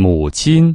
母亲。